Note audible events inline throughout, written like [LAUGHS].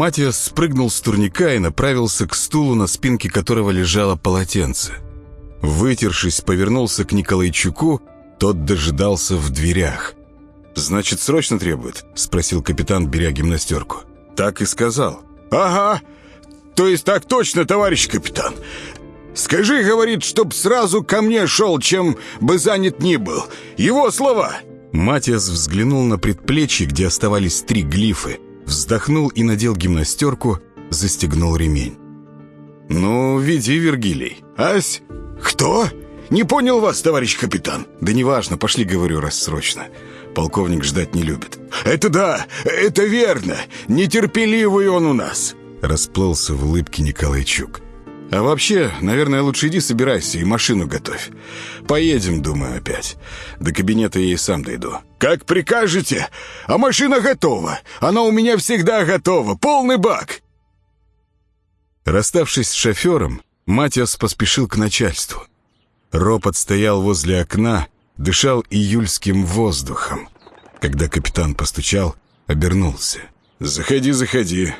Матиас спрыгнул с турника и направился к стулу, на спинке которого лежало полотенце. Вытершись, повернулся к Николайчуку, тот дожидался в дверях. «Значит, срочно требует?» — спросил капитан, беря гимнастерку. «Так и сказал». «Ага, то есть так точно, товарищ капитан. Скажи, говорит, чтоб сразу ко мне шел, чем бы занят ни был. Его слова». Матиас взглянул на предплечье, где оставались три глифы, вздохнул и надел гимнастерку, застегнул ремень. «Ну, веди, Вергилий». «Ась? Кто? Не понял вас, товарищ капитан». «Да неважно, пошли, говорю, рассрочно. Полковник ждать не любит». «Это да, это верно. Нетерпеливый он у нас». Расплылся в улыбке Николайчук. А вообще, наверное, лучше иди собирайся и машину готовь. Поедем, думаю, опять. До кабинета я и сам дойду. Как прикажете. А машина готова. Она у меня всегда готова. Полный бак. Расставшись с шофером, Матиас поспешил к начальству. Ропот стоял возле окна, дышал июльским воздухом. Когда капитан постучал, обернулся. «Заходи, заходи.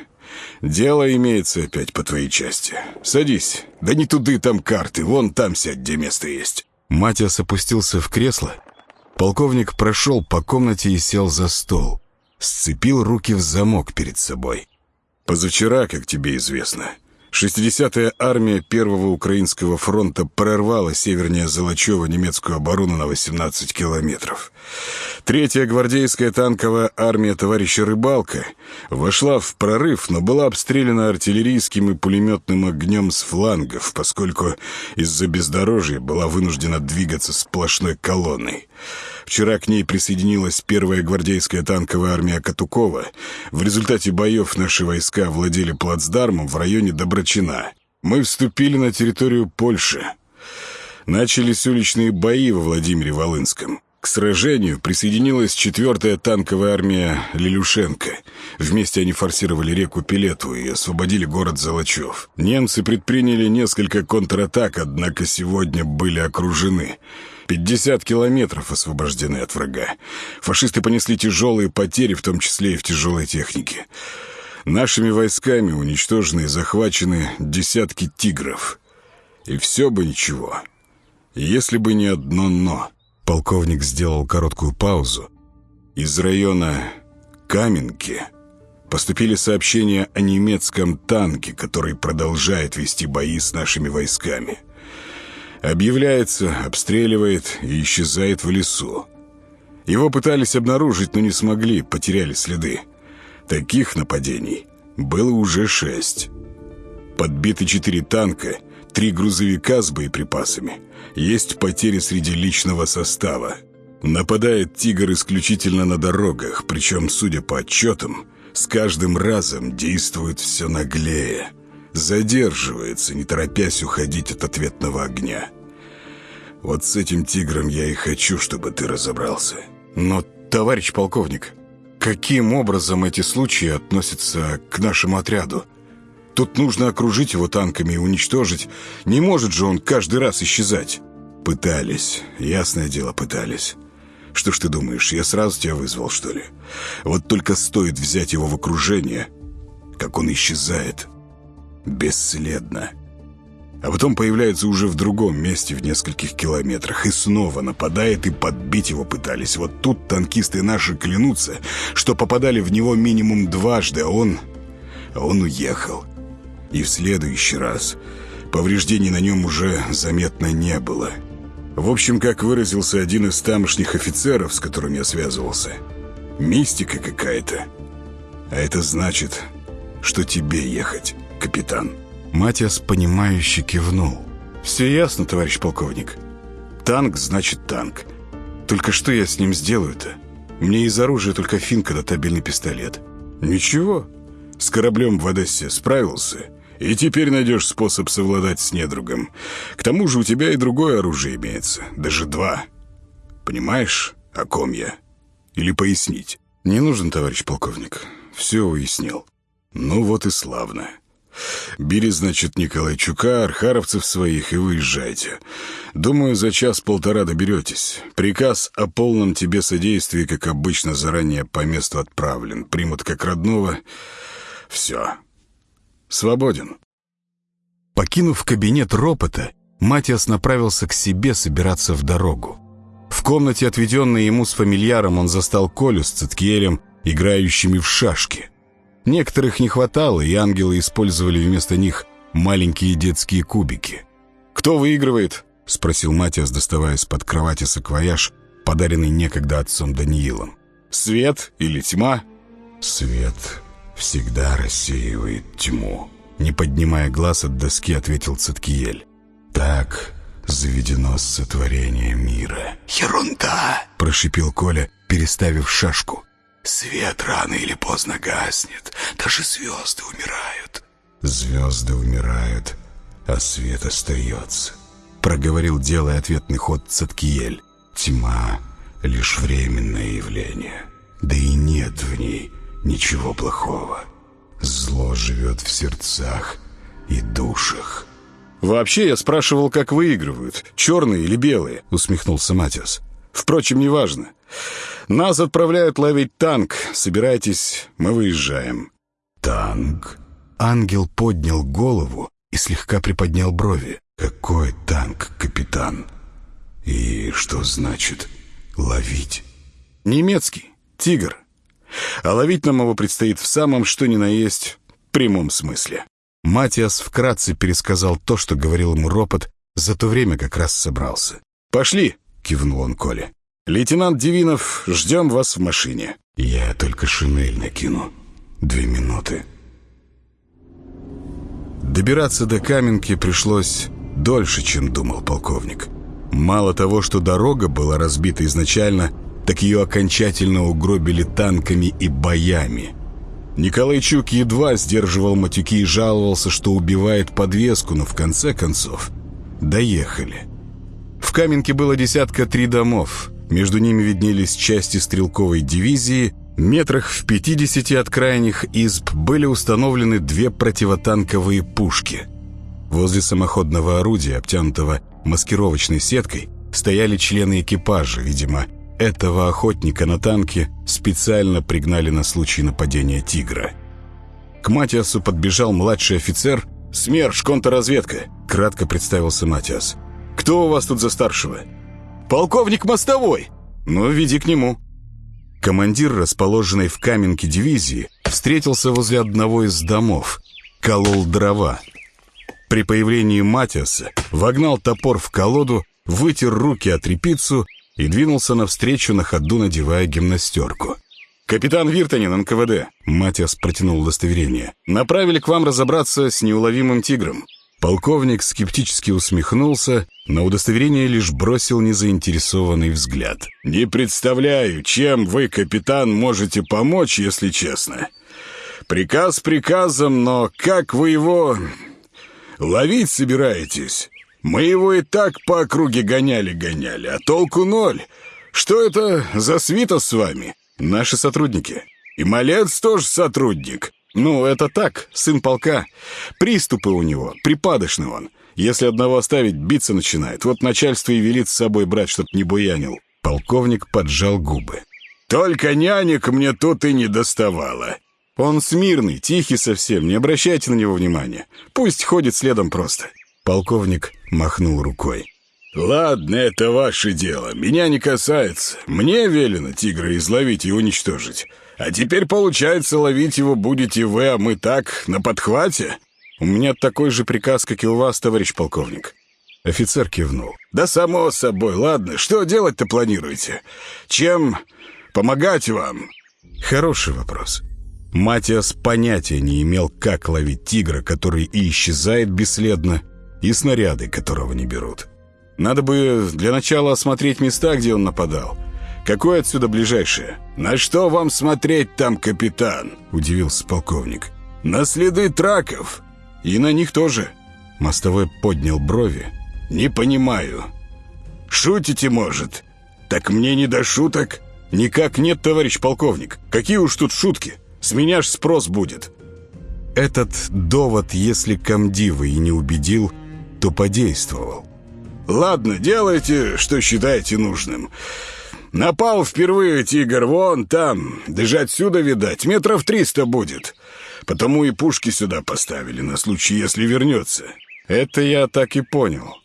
Дело имеется опять по твоей части. Садись. Да не туды там карты, вон там сядь, где место есть». Матиас опустился в кресло. Полковник прошел по комнате и сел за стол. Сцепил руки в замок перед собой. «Позавчера, как тебе известно, 60-я армия Первого Украинского фронта прорвала севернее Золочева немецкую оборону на 18 километров. Третья гвардейская танковая армия товарища Рыбалка вошла в прорыв, но была обстреляна артиллерийским и пулеметным огнем с флангов, поскольку из-за бездорожья была вынуждена двигаться сплошной колонной. Вчера к ней присоединилась первая гвардейская танковая армия Катукова. В результате боев наши войска владели плацдармом в районе Доброчина. Мы вступили на территорию Польши. Начались уличные бои во Владимире-Волынском. К сражению присоединилась четвертая танковая армия Лилюшенко. Вместе они форсировали реку Пилету и освободили город Золочев. Немцы предприняли несколько контратак, однако сегодня были окружены. 50 километров освобождены от врага. Фашисты понесли тяжелые потери, в том числе и в тяжелой технике. Нашими войсками уничтожены и захвачены десятки «Тигров». И все бы ничего, если бы не одно «но». Полковник сделал короткую паузу. Из района Каменки поступили сообщения о немецком танке, который продолжает вести бои с нашими войсками. Объявляется, обстреливает и исчезает в лесу. Его пытались обнаружить, но не смогли, потеряли следы. Таких нападений было уже шесть. Подбиты четыре танка, три грузовика с боеприпасами – есть потери среди личного состава. Нападает «Тигр» исключительно на дорогах, причем, судя по отчетам, с каждым разом действует все наглее. Задерживается, не торопясь уходить от ответного огня. Вот с этим «Тигром» я и хочу, чтобы ты разобрался. Но, товарищ полковник, каким образом эти случаи относятся к нашему отряду? Тут нужно окружить его танками и уничтожить. Не может же он каждый раз исчезать. Пытались, ясное дело, пытались. Что ж ты думаешь, я сразу тебя вызвал, что ли? Вот только стоит взять его в окружение, как он исчезает. Бесследно. А потом появляется уже в другом месте в нескольких километрах и снова нападает, и подбить его пытались. Вот тут танкисты наши клянутся, что попадали в него минимум дважды, а он... Он уехал. И в следующий раз повреждений на нем уже заметно не было. В общем, как выразился один из тамошних офицеров, с которым я связывался, мистика какая-то. А это значит, что тебе ехать, капитан. Матиас, понимающе кивнул. «Все ясно, товарищ полковник. Танк значит танк. Только что я с ним сделаю-то? Мне из оружия только финка да табельный пистолет». «Ничего. С кораблем в Одессе справился. И теперь найдешь способ совладать с недругом. К тому же у тебя и другое оружие имеется, даже два. Понимаешь, о ком я? Или пояснить? Не нужен, товарищ полковник. Все уяснил. Ну вот и славно. Бери, значит, Николайчука, архаровцев своих и выезжайте. Думаю, за час-полтора доберетесь. Приказ о полном тебе содействии, как обычно, заранее по месту отправлен. Примут как родного Все. Свободен. Покинув кабинет ропота, Матиас направился к себе собираться в дорогу. В комнате, отведенной ему с фамильяром, он застал Колю с Циткиелем, играющими в шашки. Некоторых не хватало, и ангелы использовали вместо них маленькие детские кубики. «Кто выигрывает?» — спросил Матиас, доставая из-под кровати саквояж, подаренный некогда отцом Даниилом. «Свет или тьма?» «Свет всегда рассеивает тьму», — не поднимая глаз от доски, ответил Циткиель. «Так заведено сотворение мира». «Ерунда!» — прошипел Коля, переставив шашку. «Свет рано или поздно гаснет, даже звезды умирают». «Звезды умирают, а свет остается», — проговорил, делая ответный ход Циткиель. «Тьма — лишь временное явление, да и нет в ней ничего плохого. Зло живет в сердцах и душах». «Вообще я спрашивал, как выигрывают, черные или белые», — усмехнулся Матиас. «Впрочем, неважно. Нас отправляют ловить танк. Собирайтесь, мы выезжаем». «Танк?» Ангел поднял голову и слегка приподнял брови. «Какой танк, капитан? И что значит ловить?» «Немецкий. Тигр. А ловить нам его предстоит в самом что ни на есть прямом смысле». Матиас вкратце пересказал то, что говорил ему ропот, за то время как раз собрался. «Пошли!» — кивнул он Коле. «Лейтенант Дивинов, ждем вас в машине». «Я только шинель накину. Две минуты». Добираться до Каменки пришлось дольше, чем думал полковник. Мало того, что дорога была разбита изначально, так ее окончательно угробили танками и боями. Николайчук едва сдерживал матюки и жаловался, что убивает подвеску, но в конце концов доехали. В Каменке было десятка три домов. Между ними виднелись части стрелковой дивизии. Метрах в 50 от крайних изб были установлены две противотанковые пушки. Возле самоходного орудия, обтянутого маскировочной сеткой, стояли члены экипажа, видимо, этого охотника на танке специально пригнали на случай нападения «Тигра». К Матиасу подбежал младший офицер. «СМЕРШ, контрразведка», — кратко представился Матиас. «Кто у вас тут за старшего?» «Полковник Мостовой!» «Ну, веди к нему». Командир, расположенной в Каменке дивизии, встретился возле одного из домов, колол дрова. При появлении Матиаса вогнал топор в колоду, вытер руки о тряпицу и двинулся навстречу на ходу, надевая гимнастерку. «Капитан Виртанин, НКВД», — Матиас протянул удостоверение, «направили к вам разобраться с неуловимым тигром». Полковник скептически усмехнулся, на удостоверение лишь бросил незаинтересованный взгляд. «Не представляю, чем вы, капитан, можете помочь, если честно. Приказ приказом, но как вы его ловить собираетесь? Мы его и так по округе гоняли-гоняли, а толку ноль. Что это за свита с вами? Наши сотрудники. И малец тоже сотрудник. Ну, это так, сын полка. Приступы у него, припадочный он. Если одного оставить, биться начинает. Вот начальство и велит с собой брать, чтоб не буянил. Полковник поджал губы. Только нянек мне тут и не доставало. Он смирный, тихий совсем, не обращайте на него внимания. Пусть ходит следом просто. Полковник махнул рукой. «Ладно, это ваше дело. Меня не касается. Мне велено тигра изловить и уничтожить. А теперь, получается, ловить его будете вы, а мы так, на подхвате?» «У меня такой же приказ, как и у вас, товарищ полковник». Офицер кивнул. «Да само собой. Ладно, что делать-то планируете? Чем помогать вам?» «Хороший вопрос». Матиас понятия не имел, как ловить тигра, который и исчезает бесследно, и снаряды, которого не берут. Надо бы для начала осмотреть места, где он нападал. Какое отсюда ближайшее? На что вам смотреть там, капитан? Удивился полковник. На следы траков. И на них тоже. Мостовой поднял брови. Не понимаю. Шутите, может? Так мне не до шуток? Никак нет, товарищ полковник. Какие уж тут шутки? С меня ж спрос будет. Этот довод, если комдива и не убедил, то подействовал. «Ладно, делайте, что считаете нужным. Напал впервые тигр вон там, даже отсюда, видать, метров триста будет. Потому и пушки сюда поставили, на случай, если вернется. Это я так и понял.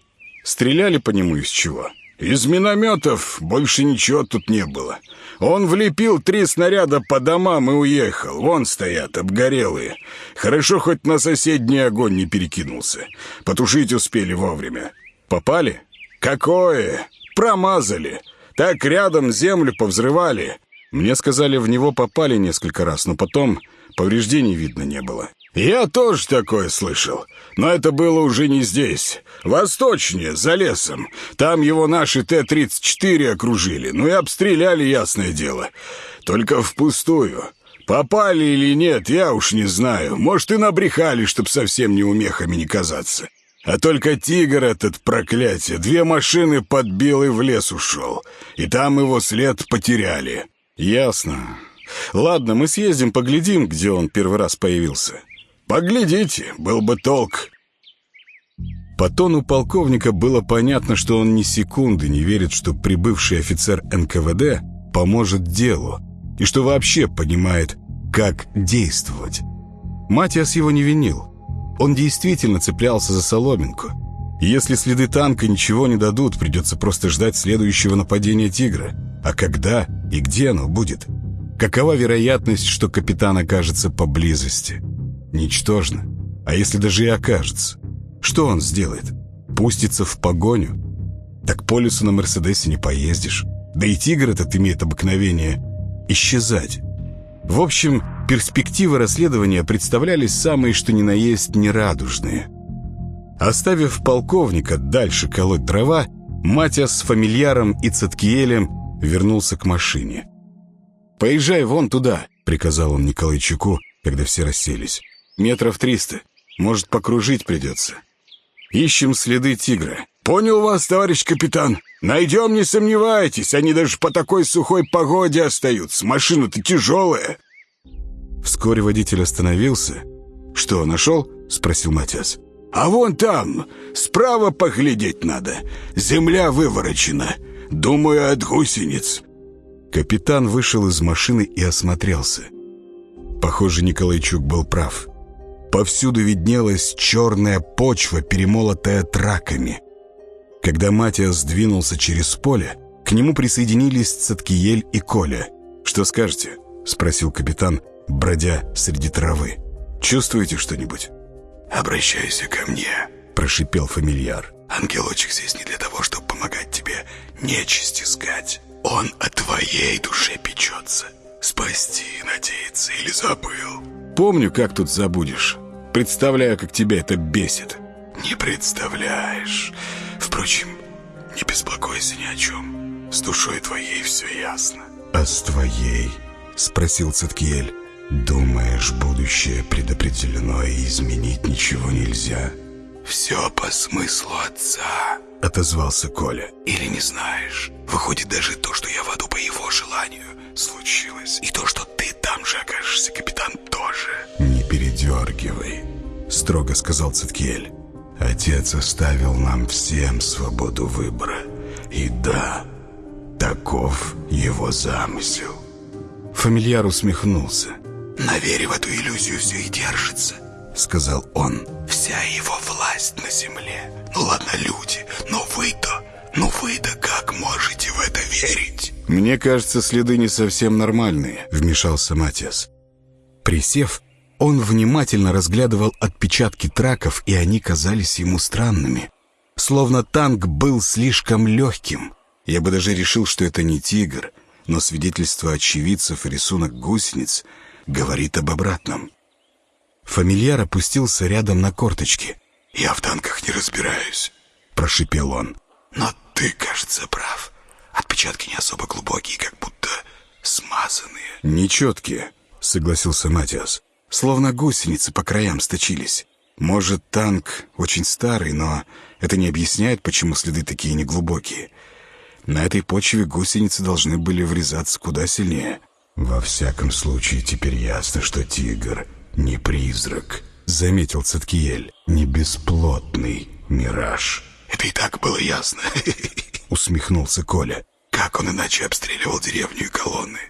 Стреляли по нему из чего? Из минометов больше ничего тут не было. Он влепил три снаряда по домам и уехал. Вон стоят, обгорелые. Хорошо, хоть на соседний огонь не перекинулся. Потушить успели вовремя. Попали? Какое? Промазали. Так рядом землю повзрывали. Мне сказали, в него попали несколько раз, но потом повреждений видно не было. Я тоже такое слышал. Но это было уже не здесь. Восточнее, за лесом. Там его наши Т-34 окружили. Ну и обстреляли, ясное дело. Только впустую. Попали или нет, я уж не знаю. Может, и набрехали, чтоб совсем не умехами не казаться. А только тигр этот, проклятие, две машины подбил и в лес ушел. И там его след потеряли. Ясно. Ладно, мы съездим, поглядим, где он первый раз появился. Поглядите, был бы толк. По тону полковника было понятно, что он ни секунды не верит, что прибывший офицер НКВД поможет делу, и что вообще понимает, как действовать. Матиас его не винил. Он действительно цеплялся за соломинку. Если следы танка ничего не дадут, придется просто ждать следующего нападения «Тигра». А когда и где оно будет? Какова вероятность, что капитан окажется поблизости? Ничтожно. А если даже и окажется? Что он сделает? Пустится в погоню? Так по лесу на Мерседесе не поездишь. Да и тигр этот имеет обыкновение исчезать. В общем, перспективы расследования представлялись самые что ни на есть нерадужные. Оставив полковника дальше колоть дрова, Матиас с фамильяром и Цаткиелем вернулся к машине. «Поезжай вон туда», — приказал он Николайчуку, когда все расселись. «Метров триста. Может, покружить придется. Ищем следы тигра. Понял вас, товарищ капитан. Найдем, не сомневайтесь. Они даже по такой сухой погоде остаются. Машина-то тяжелая. Вскоре водитель остановился. «Что, нашел?» — спросил Матиас. «А вон там, справа поглядеть надо. Земля выворочена. Думаю, от гусениц». Капитан вышел из машины и осмотрелся. Похоже, Николайчук был прав. Повсюду виднелась черная почва, перемолотая траками. Когда Матиас сдвинулся через поле, к нему присоединились Цаткиель и Коля. «Что скажете?» — спросил капитан, бродя среди травы. «Чувствуете что-нибудь?» «Обращайся ко мне», — прошипел фамильяр. «Ангелочек здесь не для того, чтобы помогать тебе нечисть искать. Он о твоей душе печется. Спасти надеется или забыл?» «Помню, как тут забудешь. Представляю, как тебя это бесит». «Не представляешь. Впрочем, не беспокойся ни о чем. С душой твоей все ясно». «А с твоей?» — спросил Циткиель. «Думаешь, будущее предопределено и изменить ничего нельзя?» «Все по смыслу отца», — отозвался Коля. «Или не знаешь? Выходит, даже то, что я в аду по его желанию, случилось. И то, что ты там же окажешься, капитан, тоже». «Не передергивай», — строго сказал Циткиэль. «Отец оставил нам всем свободу выбора. И да, таков его замысел». Фамильяр усмехнулся. «На вере в эту иллюзию все и держится», — сказал он. «Вся его власть на земле. Ну ладно, люди, но вы-то, ну вы-то как можете в это верить?» «Мне кажется, следы не совсем нормальные», — вмешался Матиас. Присев, он внимательно разглядывал отпечатки траков, и они казались ему странными. Словно танк был слишком легким. Я бы даже решил, что это не «Тигр», но свидетельство очевидцев и рисунок гусениц говорит об обратном. Фамильяр опустился рядом на корточки. «Я в танках не разбираюсь», — прошипел он. «Но ты, кажется, прав. Отпечатки не особо глубокие, как будто смазанные». «Нечеткие», — согласился Матиас. «Словно гусеницы по краям сточились. Может, танк очень старый, но это не объясняет, почему следы такие неглубокие. На этой почве гусеницы должны были врезаться куда сильнее. «Во всяком случае, теперь ясно, что тигр не призрак», — заметил Цаткиель. «Не бесплотный мираж». «Это и так было ясно», — усмехнулся Коля. «Как он иначе обстреливал деревню и колонны?»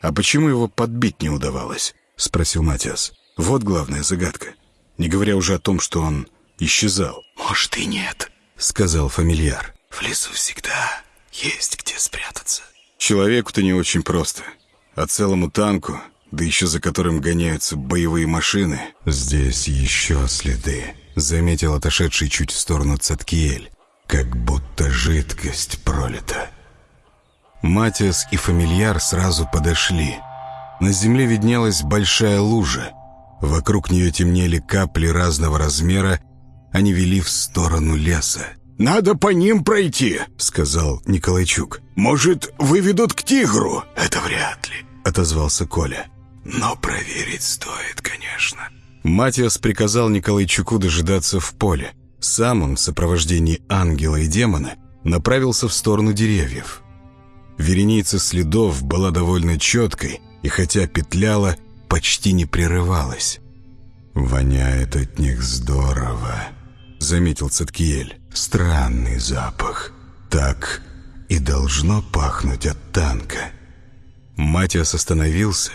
«А почему его подбить не удавалось?» — спросил Матиас. Вот главная загадка. Не говоря уже о том, что он исчезал. «Может и нет», — сказал фамильяр. «В лесу всегда есть где спрятаться». Человеку-то не очень просто. А целому танку, да еще за которым гоняются боевые машины. Здесь еще следы, заметил отошедший чуть в сторону Цаткиэль. Как будто жидкость пролита. Матиас и фамильяр сразу подошли. На земле виднелась большая лужа. Вокруг нее темнели капли разного размера, они вели в сторону леса. «Надо по ним пройти», — сказал Николайчук. «Может, выведут к тигру?» «Это вряд ли», — отозвался Коля. «Но проверить стоит, конечно». Матиас приказал Николайчуку дожидаться в поле. Сам он в сопровождении ангела и демона направился в сторону деревьев. Вереница следов была довольно четкой, и хотя петляла, почти не прерывалась. «Воняет от них здорово», — заметил Цеткиель. «Странный запах. Так и должно пахнуть от танка». Матиас остановился,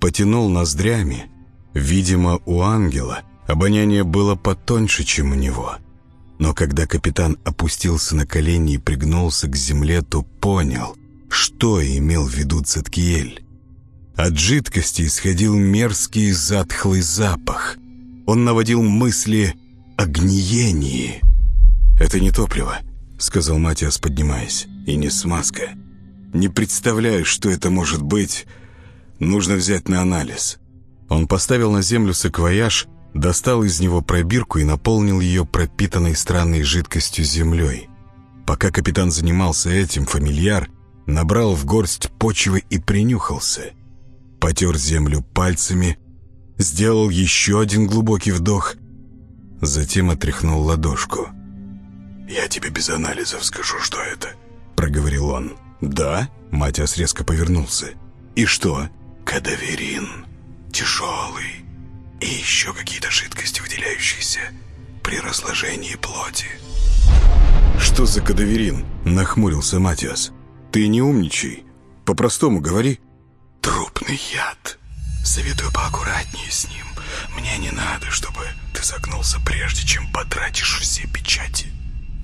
потянул ноздрями. Видимо, у ангела обоняние было потоньше, чем у него. Но когда капитан опустился на колени и пригнулся к земле, то понял, что имел в виду Цеткиель. От жидкости исходил мерзкий затхлый запах. Он наводил мысли о гниении. «Это не топливо», — сказал Матиас, поднимаясь, — «и не смазка. Не представляю, что это может быть. Нужно взять на анализ». Он поставил на землю саквояж, достал из него пробирку и наполнил ее пропитанной странной жидкостью землей. Пока капитан занимался этим, фамильяр набрал в горсть почвы и принюхался — потер землю пальцами, сделал еще один глубокий вдох, затем отряхнул ладошку. «Я тебе без анализов скажу, что это», — проговорил он. «Да?» — Матиас резко повернулся. «И что?» «Кадаверин. Тяжелый. И еще какие-то жидкости, выделяющиеся при разложении плоти». «Что за кадаверин?» — нахмурился Матиас. «Ты не умничай. По-простому говори». Трупный яд. Советую поаккуратнее с ним. Мне не надо, чтобы ты загнулся прежде, чем потратишь все печати.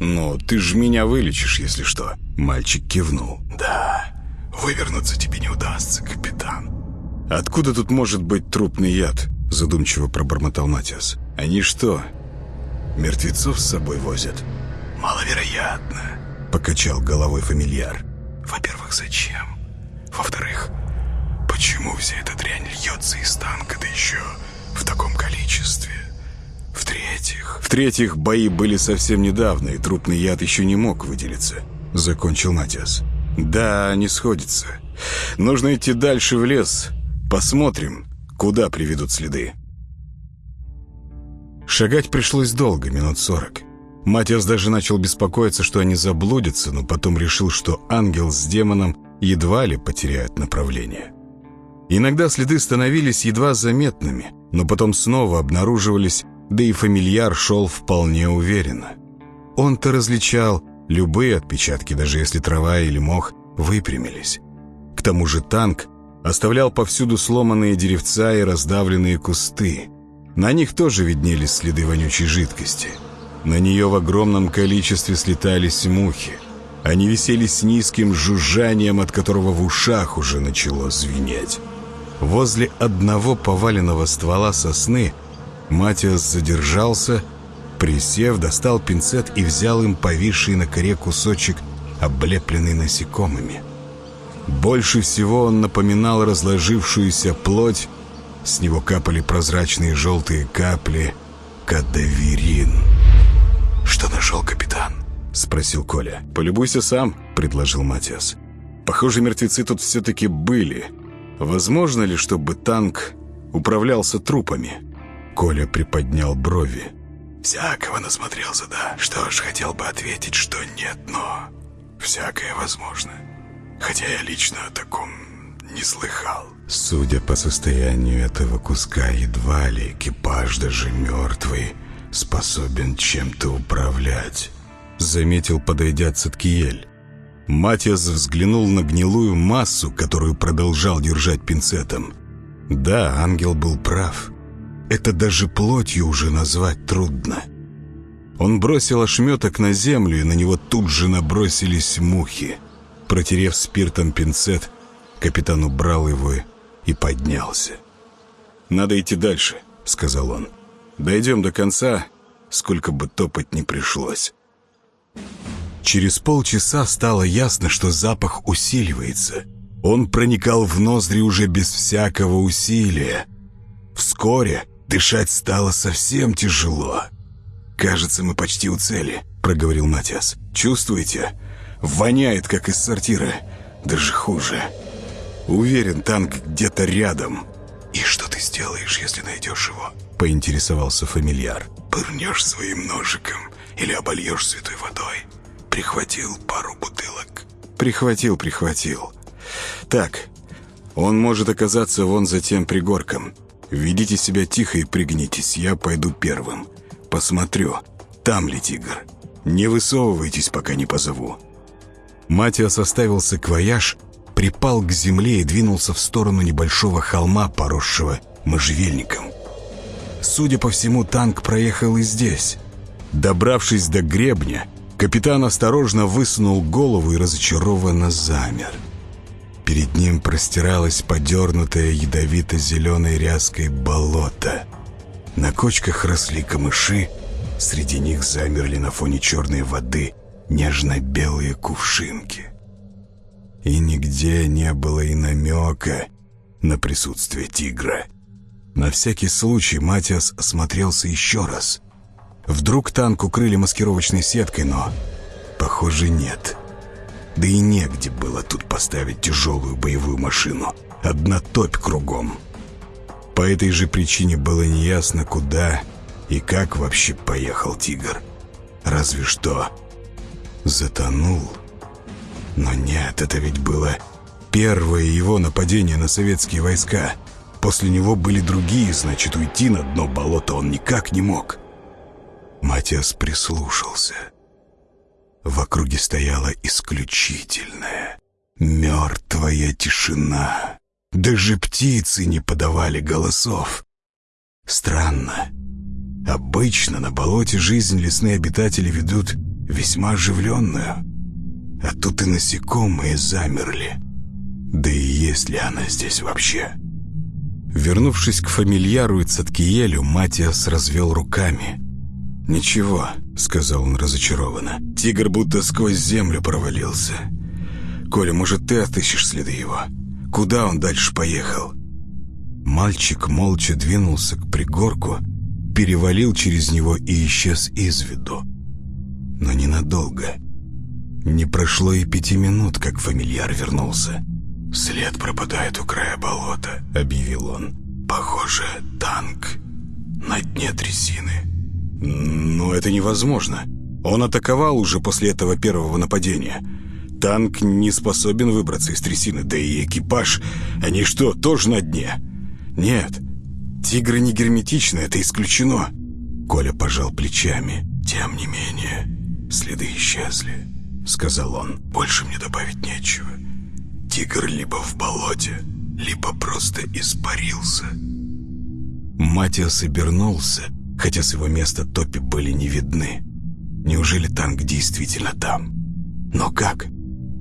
«Ну, ты же меня вылечишь, если что». Мальчик кивнул. «Да, вывернуться тебе не удастся, капитан». «Откуда тут может быть трупный яд?» Задумчиво пробормотал Матиас. «Они что, мертвецов с собой возят?» «Маловероятно», — покачал головой фамильяр. «Во-первых, зачем? Во-вторых, Почему вся эта дрянь льется из танка, да еще в таком количестве? В-третьих... В-третьих, бои были совсем недавно, и трупный яд еще не мог выделиться. Закончил Матиас. Да, не сходится. Нужно идти дальше в лес. Посмотрим, куда приведут следы. Шагать пришлось долго, минут сорок. Матиас даже начал беспокоиться, что они заблудятся, но потом решил, что ангел с демоном едва ли потеряют направление. Иногда следы становились едва заметными, но потом снова обнаруживались, да и фамильяр шел вполне уверенно. Он-то различал любые отпечатки, даже если трава или мох выпрямились. К тому же танк оставлял повсюду сломанные деревца и раздавленные кусты. На них тоже виднелись следы вонючей жидкости. На нее в огромном количестве слетались мухи. Они висели с низким жужжанием, от которого в ушах уже начало звенеть. Возле одного поваленного ствола сосны Матиас задержался, присев, достал пинцет и взял им повисший на коре кусочек, облепленный насекомыми. Больше всего он напоминал разложившуюся плоть, с него капали прозрачные желтые капли, кадаверин. «Что нашел капитан?» — спросил Коля. «Полюбуйся сам», — предложил Матиас. «Похоже, мертвецы тут все-таки были». Возможно ли, чтобы танк управлялся трупами? Коля приподнял брови. Всякого насмотрелся, да. Что ж, хотел бы ответить, что нет, но всякое возможно. Хотя я лично о таком не слыхал. Судя по состоянию этого куска, едва ли экипаж, даже мертвый, способен чем-то управлять. Заметил, подойдя Циткиель. Матиас взглянул на гнилую массу, которую продолжал держать пинцетом. Да, ангел был прав. Это даже плотью уже назвать трудно. Он бросил ошметок на землю, и на него тут же набросились мухи. Протерев спиртом пинцет, капитан убрал его и поднялся. «Надо идти дальше», — сказал он. «Дойдем до конца, сколько бы топать не пришлось». Через полчаса стало ясно, что запах усиливается. Он проникал в ноздри уже без всякого усилия. Вскоре дышать стало совсем тяжело. «Кажется, мы почти у цели», — проговорил Матиас. «Чувствуете? Воняет, как из сортира. Даже хуже. Уверен, танк где-то рядом». «И что ты сделаешь, если найдешь его?» — поинтересовался фамильяр. «Пырнешь своим ножиком или обольешь святой водой?» «Прихватил пару бутылок?» «Прихватил, прихватил. Так, он может оказаться вон за тем пригорком. Ведите себя тихо и пригнитесь, я пойду первым. Посмотрю, там ли тигр. Не высовывайтесь, пока не позову». Матиас оставил саквояж, припал к земле и двинулся в сторону небольшого холма, поросшего можжевельником. Судя по всему, танк проехал и здесь. Добравшись до гребня, капитан осторожно высунул голову и разочарованно замер. Перед ним простиралось подернутое ядовито-зеленой ряской болото. На кочках росли камыши, среди них замерли на фоне черной воды нежно-белые кувшинки. И нигде не было и намека на присутствие тигра. На всякий случай Матиас осмотрелся еще раз. Вдруг танк укрыли маскировочной сеткой, но, похоже, нет. Да и негде было тут поставить тяжелую боевую машину. Одна топь кругом. По этой же причине было неясно, куда и как вообще поехал тигр. Разве что затонул. Но нет, это ведь было первое его нападение на советские войска. После него были другие, значит, уйти на дно болота он никак не мог. Матиас прислушался. В округе стояла исключительная, мертвая тишина. Даже птицы не подавали голосов. Странно. Обычно на болоте жизнь лесные обитатели ведут весьма оживленную. А тут и насекомые замерли. Да и есть ли она здесь вообще? Вернувшись к фамильяру и Цаткиелю, Матиас развел руками. «Ничего», — сказал он разочарованно. «Тигр будто сквозь землю провалился. Коля, может, ты отыщешь следы его? Куда он дальше поехал?» Мальчик молча двинулся к пригорку, перевалил через него и исчез из виду. Но ненадолго. Не прошло и пяти минут, как фамильяр вернулся. «След пропадает у края болота», — объявил он. «Похоже, танк на дне трясины». «Но это невозможно. Он атаковал уже после этого первого нападения. Танк не способен выбраться из трясины, да и экипаж. Они что, тоже на дне?» «Нет, тигры не герметичны, это исключено». Коля пожал плечами. «Тем не менее, следы исчезли», — сказал он. «Больше мне добавить нечего. Тигр либо в болоте, либо просто испарился». Матиас обернулся хотя с его места топи были не видны. Неужели танк действительно там? Но как?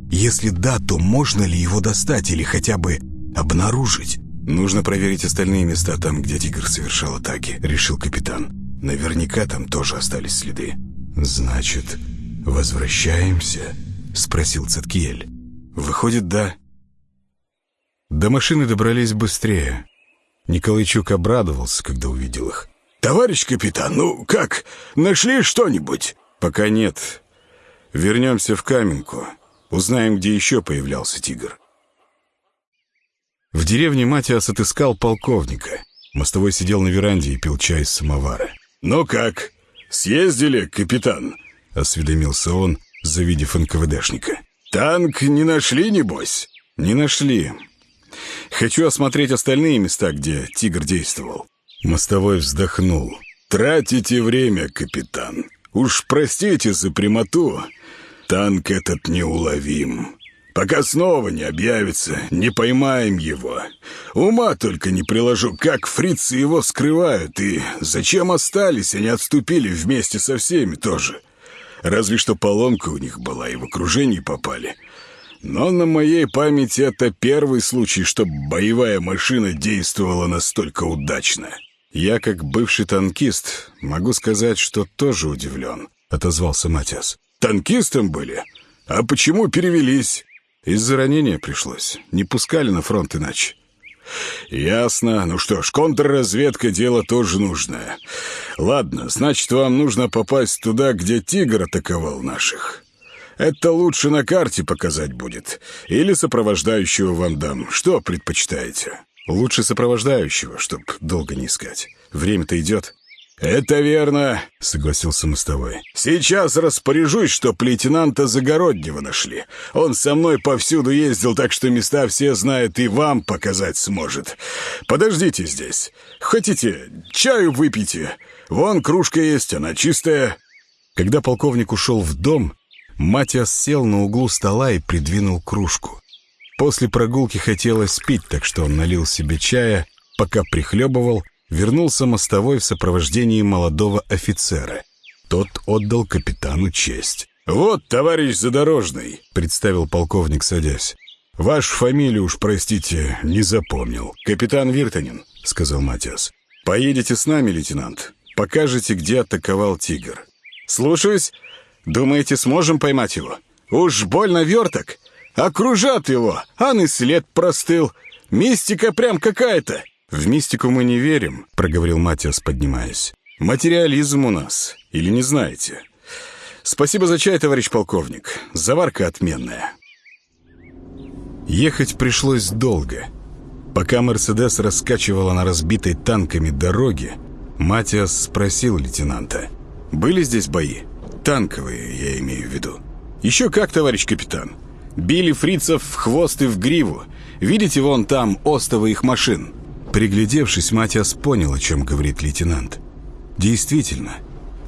Если да, то можно ли его достать или хотя бы обнаружить? Нужно проверить остальные места там, где тигр совершал атаки, решил капитан. Наверняка там тоже остались следы. Значит, возвращаемся? Спросил Цеткиель. Выходит, да. До машины добрались быстрее. Николайчук обрадовался, когда увидел их. «Товарищ капитан, ну как, нашли что-нибудь?» «Пока нет. Вернемся в Каменку. Узнаем, где еще появлялся тигр». В деревне Матиас отыскал полковника. Мостовой сидел на веранде и пил чай из самовара. «Ну как, съездили, капитан?» — осведомился он, завидев НКВДшника. «Танк не нашли, небось?» «Не нашли. Хочу осмотреть остальные места, где тигр действовал». Мостовой вздохнул. «Тратите время, капитан. Уж простите за прямоту. Танк этот неуловим. Пока снова не объявится, не поймаем его. Ума только не приложу, как фрицы его скрывают, и зачем остались, они отступили вместе со всеми тоже. Разве что поломка у них была, и в окружении попали. Но на моей памяти это первый случай, чтобы боевая машина действовала настолько удачно. Я, как бывший танкист, могу сказать, что тоже удивлен, — отозвался Матиас. Танкистом были? А почему перевелись? Из-за ранения пришлось. Не пускали на фронт иначе. «Ясно. Ну что ж, контрразведка — дело тоже нужное. Ладно, значит, вам нужно попасть туда, где тигр атаковал наших. Это лучше на карте показать будет. Или сопровождающего вам дам. Что предпочитаете?» «Лучше сопровождающего, чтоб долго не искать. Время-то идет». «Это верно», — согласился мостовой. «Сейчас распоряжусь, чтоб лейтенанта Загороднего нашли. Он со мной повсюду ездил, так что места все знает и вам показать сможет. Подождите здесь. Хотите, чаю выпейте? Вон кружка есть, она чистая». Когда полковник ушел в дом, Матиас сел на углу стола и придвинул кружку. После прогулки хотелось пить, так что он налил себе чая, пока прихлебывал — вернулся мостовой в сопровождении молодого офицера. Тот отдал капитану честь. «Вот, товарищ Задорожный», — представил полковник, садясь. «Вашу фамилию уж, простите, не запомнил. Капитан Виртанин», — сказал Матиас. «Поедете с нами, лейтенант. Покажете, где атаковал тигр». «Слушаюсь. Думаете, сможем поймать его? Уж больно верток. Окружат его, а и след простыл. Мистика прям какая-то. «В мистику мы не верим», — проговорил Матиас, поднимаясь. «Материализм у нас. Или не знаете?» «Спасибо за чай, товарищ полковник. Заварка отменная». Ехать пришлось долго. Пока «Мерседес» раскачивала на разбитой танками дороге, Матиас спросил лейтенанта. «Были здесь бои? Танковые, я имею в виду». «Еще как, товарищ капитан. Били фрицев в хвост и в гриву. Видите, вон там остовы их машин». Приглядевшись, Матиас понял, о чем говорит лейтенант. Действительно,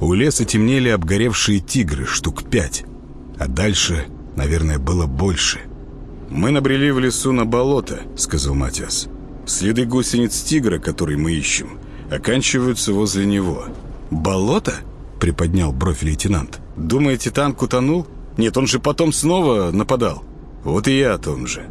у леса темнели обгоревшие тигры, штук пять. А дальше, наверное, было больше. «Мы набрели в лесу на болото», — сказал Матиас. «Следы гусениц тигра, который мы ищем, оканчиваются возле него». «Болото?» — приподнял бровь лейтенант. «Думаете, танк утонул? Нет, он же потом снова нападал». «Вот и я о том же».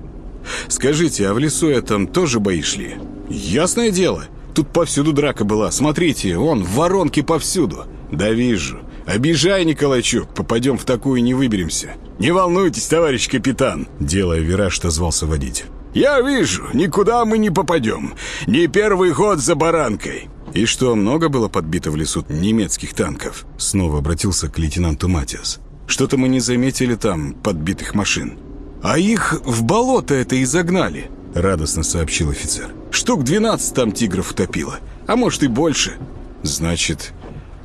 «Скажите, а в лесу этом тоже бои шли?» «Ясное дело. Тут повсюду драка была. Смотрите, он, воронки повсюду». «Да вижу. Обижай, Николайчук, попадем в такую не выберемся». «Не волнуйтесь, товарищ капитан», — делая вираж, отозвался водитель. «Я вижу, никуда мы не попадем. Не первый ход за баранкой». «И что, много было подбито в лесу немецких танков?» Снова обратился к лейтенанту Матиас. «Что-то мы не заметили там подбитых машин». «А их в болото это и загнали», — радостно сообщил офицер. «Штук двенадцать там тигров утопило, а может и больше». «Значит,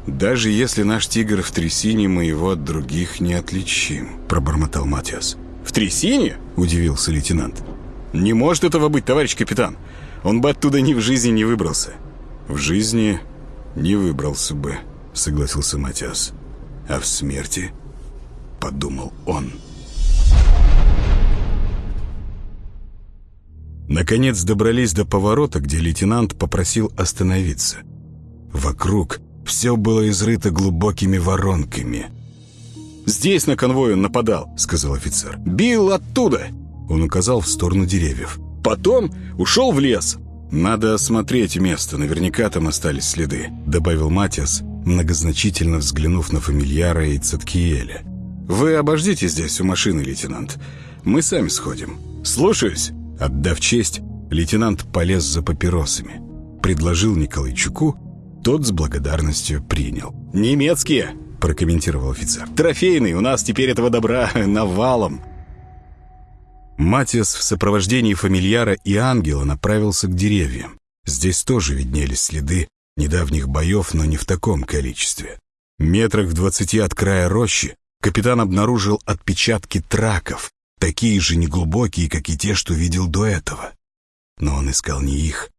даже если наш тигр в трясине, мы его от других не отличим», — пробормотал Матиас. «В трясине?» — удивился лейтенант. «Не может этого быть, товарищ капитан. Он бы оттуда ни в жизни не выбрался». «В жизни не выбрался бы», — согласился Матиас. «А в смерти?» — подумал он. Наконец добрались до поворота, где лейтенант попросил остановиться. Вокруг все было изрыто глубокими воронками. «Здесь на конвой он нападал», — сказал офицер. «Бил оттуда!» Он указал в сторону деревьев. «Потом ушел в лес». «Надо осмотреть место, наверняка там остались следы», — добавил Матиас, многозначительно взглянув на фамильяра и Цаткиеля. «Вы обождите здесь у машины, лейтенант. Мы сами сходим». «Слушаюсь». Отдав честь, лейтенант полез за папиросами. Предложил Николайчуку, тот с благодарностью принял. «Немецкие!» – прокомментировал офицер. «Трофейные, у нас теперь этого добра [LAUGHS] навалом!» Матиас в сопровождении фамильяра и ангела направился к деревьям. Здесь тоже виднелись следы недавних боев, но не в таком количестве. Метрах в двадцати от края рощи капитан обнаружил отпечатки траков, такие же неглубокие, как и те, что видел до этого. Но он искал не их,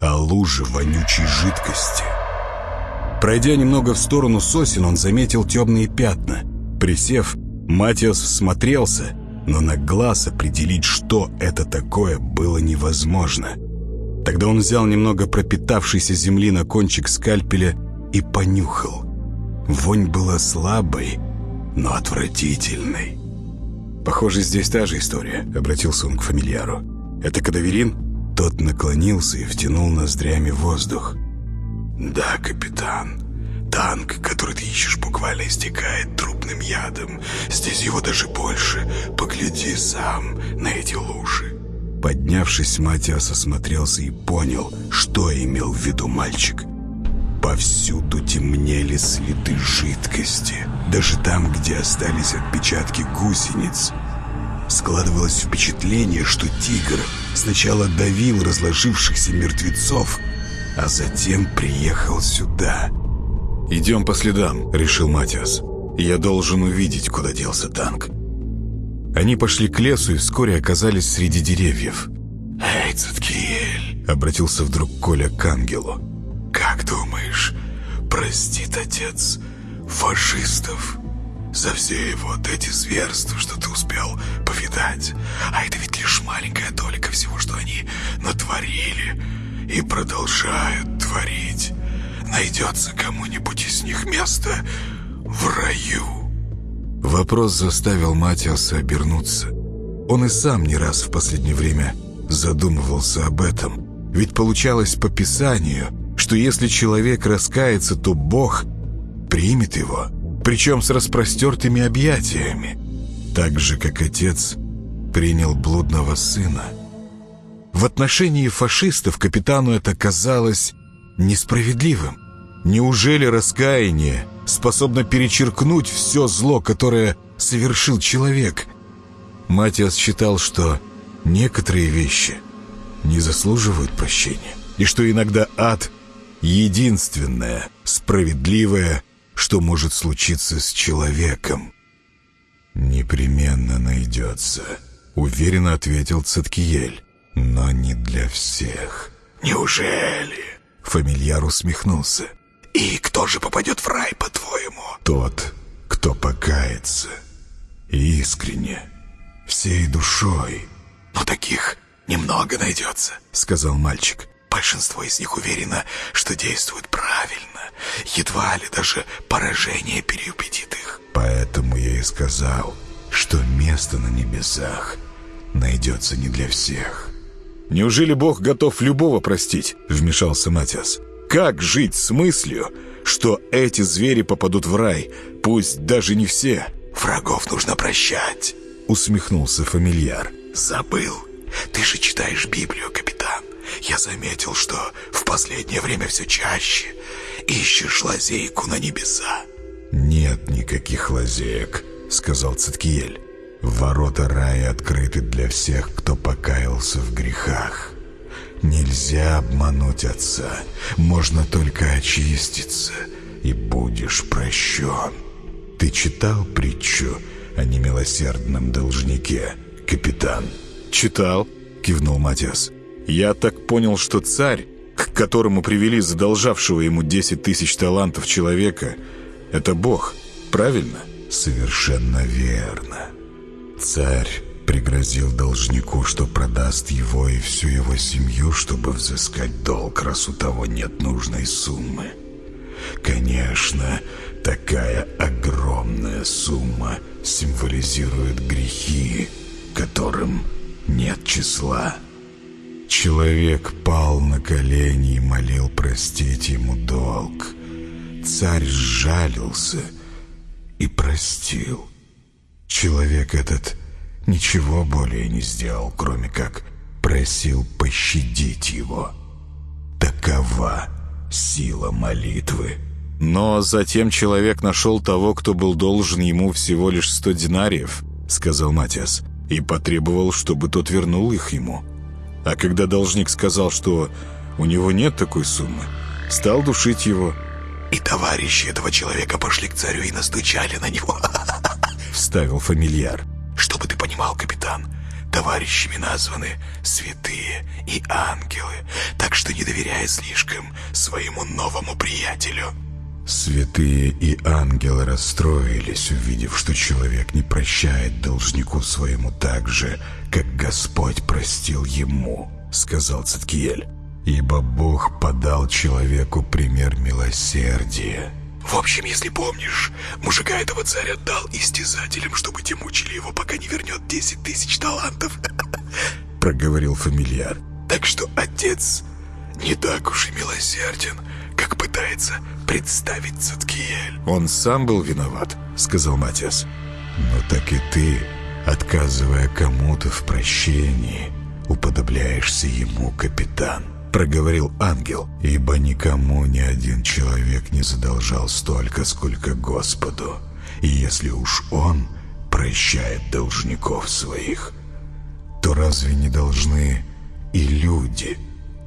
а лужи вонючей жидкости. Пройдя немного в сторону сосен, он заметил темные пятна. Присев, Матиас всмотрелся но на глаз определить, что это такое, было невозможно. Тогда он взял немного пропитавшейся земли на кончик скальпеля и понюхал. Вонь была слабой, но отвратительной. «Похоже, здесь та же история», — обратился он к фамильяру. «Это кадаверин?» Тот наклонился и втянул ноздрями воздух. «Да, капитан. Танк, который ты ищешь, буквально истекает трупным ядом. Здесь его даже больше. Погляди сам на эти лужи». Поднявшись, Матиас осмотрелся и понял, что имел в виду мальчик. Повсюду темнели следы жидкости. Даже там, где остались отпечатки гусениц. Складывалось впечатление, что тигр сначала давил разложившихся мертвецов, а затем приехал сюда. «Идем по следам», — решил Матиас. «Я должен увидеть, куда делся танк». Они пошли к лесу и вскоре оказались среди деревьев. «Эй, Цуткиель!» — обратился вдруг Коля к ангелу. «Как думаешь, простит отец фашистов за все вот эти зверства, что ты успел повидать? А это ведь лишь маленькая толика всего, что они натворили и продолжают творить. Найдется кому-нибудь из них место в раю?» Вопрос заставил Матиаса обернуться. Он и сам не раз в последнее время задумывался об этом. Ведь получалось по Писанию, что если человек раскается, то Бог примет его, причем с распростертыми объятиями, так же, как отец принял блудного сына. В отношении фашистов капитану это казалось несправедливым. Неужели раскаяние способно перечеркнуть все зло, которое совершил человек? Матиас считал, что некоторые вещи не заслуживают прощения, и что иногда ад — единственное справедливое, что может случиться с человеком. «Непременно найдется», — уверенно ответил Циткиель, «но не для всех». «Неужели?» — фамильяр усмехнулся. «И кто же попадет в рай, по-твоему?» «Тот, кто покается. Искренне, всей душой». «Но таких немного найдется», — сказал мальчик. «Большинство из них уверено, что действуют правильно. Едва ли даже поражение переубедит их». «Поэтому я и сказал, что место на небесах найдется не для всех». «Неужели Бог готов любого простить?» — вмешался Матиас. «Как жить с мыслью, что эти звери попадут в рай, пусть даже не все?» «Врагов нужно прощать», — усмехнулся фамильяр. «Забыл? Ты же читаешь Библию, капитан. Я заметил, что в последнее время все чаще ищешь лазейку на небеса». «Нет никаких лазеек», — сказал Циткиель. Ворота рая открыты для всех, кто покаялся в грехах. Нельзя обмануть отца, можно только очиститься, и будешь прощен. Ты читал притчу о немилосердном должнике, капитан? Читал, кивнул Матиас. Я так понял, что царь, к которому привели задолжавшего ему 10 тысяч талантов человека, это Бог, правильно? Совершенно верно. Царь пригрозил должнику, что продаст его и всю его семью, чтобы взыскать долг, раз у того нет нужной суммы. Конечно, такая огромная сумма символизирует грехи, которым нет числа. Человек пал на колени и молил простить ему долг. Царь сжалился и простил. Человек этот ничего более не сделал, кроме как просил пощадить его. Такова сила молитвы. «Но затем человек нашел того, кто был должен ему всего лишь сто динариев», — сказал Матиас, «и потребовал, чтобы тот вернул их ему. А когда должник сказал, что у него нет такой суммы, стал душить его». «И товарищи этого человека пошли к царю и настучали на него», [LAUGHS] — вставил фамильяр. «Чтобы ты понимал, капитан, товарищами названы святые и ангелы, так что не доверяй слишком своему новому приятелю». Святые и ангелы расстроились, увидев, что человек не прощает должнику своему так же, как Господь простил ему, сказал Циткиель. Ибо Бог подал человеку пример милосердия. В общем, если помнишь, мужика этого царь отдал истязателям, чтобы те мучили его, пока не вернет 10 тысяч талантов. [LAUGHS] Проговорил фамильяр. Так что отец не так уж и милосерден, как пытается представить Циткиель. Он сам был виноват, сказал Матиас. Но так и ты, отказывая кому-то в прощении, уподобляешься ему, капитан. Проговорил ангел, ибо никому ни один человек не задолжал столько, сколько Господу. И если уж он прощает должников своих, то разве не должны и люди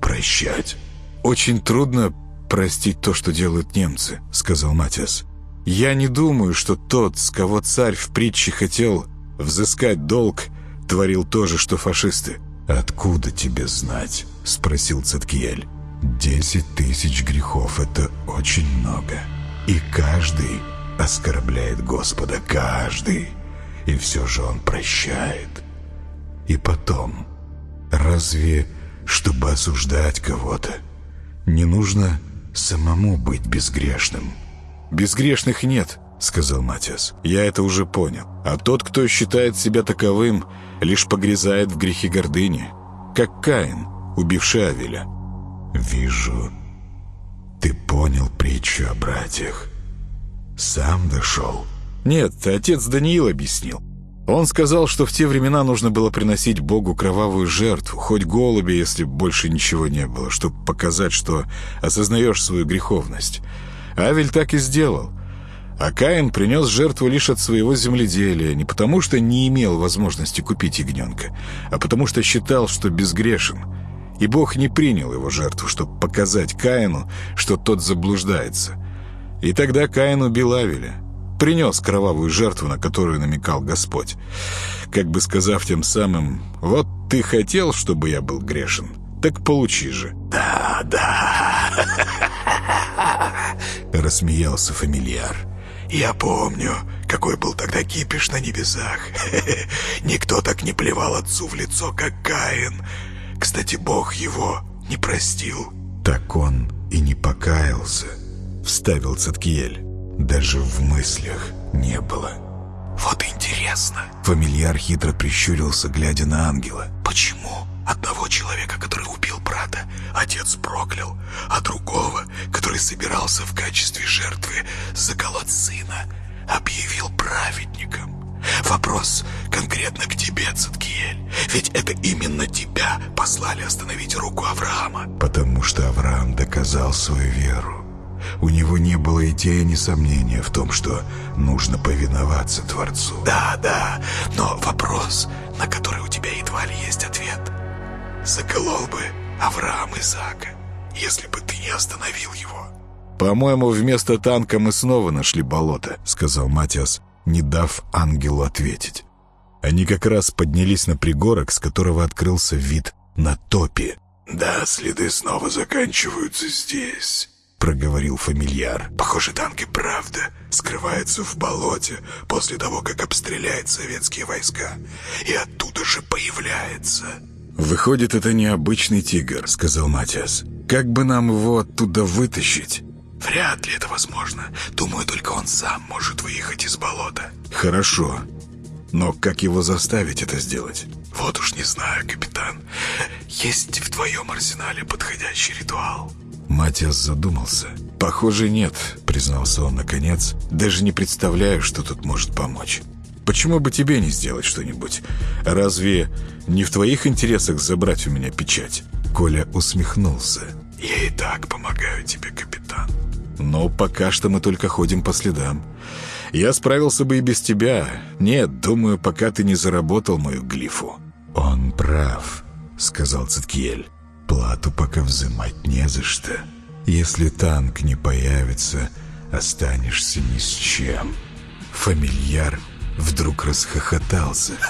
прощать? Очень трудно простить то, что делают немцы», — сказал Матиас. «Я не думаю, что тот, с кого царь в притче хотел взыскать долг, творил то же, что фашисты». «Откуда тебе знать?» — спросил Циткиель. «Десять тысяч грехов — это очень много. И каждый оскорбляет Господа, каждый. И все же Он прощает. И потом, разве, чтобы осуждать кого-то, не нужно самому быть безгрешным. «Безгрешных нет», — сказал Матиас. «Я это уже понял. А тот, кто считает себя таковым, лишь погрязает в грехе гордыни, как Каин, убивший Авеля». «Вижу, ты понял притчу о братьях. Сам дошел?» «Нет, отец Даниил объяснил. Он сказал, что в те времена нужно было приносить Богу кровавую жертву, хоть голуби, если больше ничего не было, чтобы показать, что осознаешь свою греховность. Авель так и сделал. А Каин принес жертву лишь от своего земледелия, не потому что не имел возможности купить ягненка, а потому что считал, что безгрешен. И Бог не принял его жертву, чтобы показать Каину, что тот заблуждается. И тогда Каин убил Авеля принес кровавую жертву, на которую намекал Господь, как бы сказав тем самым «Вот ты хотел, чтобы я был грешен, так получи же». «Да, да», [LAUGHS] — рассмеялся фамильяр. «Я помню, какой был тогда кипиш на небесах. [LAUGHS] Никто так не плевал отцу в лицо, как Каин. Кстати, Бог его не простил». «Так он и не покаялся», — вставил Циткиель даже в мыслях не было. «Вот интересно!» Фамильяр хитро прищурился, глядя на ангела. «Почему одного человека, который убил брата, отец проклял, а другого, который собирался в качестве жертвы заколоть сына, объявил праведником?» Вопрос конкретно к тебе, Циткиель. Ведь это именно тебя послали остановить руку Авраама. Потому что Авраам доказал свою веру. У него не было и тени сомнения в том, что нужно повиноваться Творцу. Да, да, но вопрос, на который у тебя едва ли есть ответ. Заколол бы Авраам Исаака, если бы ты не остановил его. «По-моему, вместо танка мы снова нашли болото», — сказал Матиас, не дав ангелу ответить. Они как раз поднялись на пригорок, с которого открылся вид на топи. «Да, следы снова заканчиваются здесь», — проговорил фамильяр. «Похоже, танк и правда скрывается в болоте после того, как обстреляет советские войска, и оттуда же появляется». «Выходит, это не обычный тигр», — сказал Матиас. «Как бы нам его оттуда вытащить?» «Вряд ли это возможно. Думаю, только он сам может выехать из болота». «Хорошо. Но как его заставить это сделать?» «Вот уж не знаю, капитан. Есть в твоем арсенале подходящий ритуал?» Матиас задумался. «Похоже, нет», — признался он наконец. «Даже не представляю, что тут может помочь. Почему бы тебе не сделать что-нибудь? Разве не в твоих интересах забрать у меня печать?» Коля усмехнулся. «Я и так помогаю тебе, капитан». «Но пока что мы только ходим по следам. Я справился бы и без тебя. Нет, думаю, пока ты не заработал мою глифу». «Он прав», — сказал Циткиель. Плату пока взимать не за что. Если танк не появится, останешься ни с чем. Фамильяр вдруг расхохотался. [LAUGHS]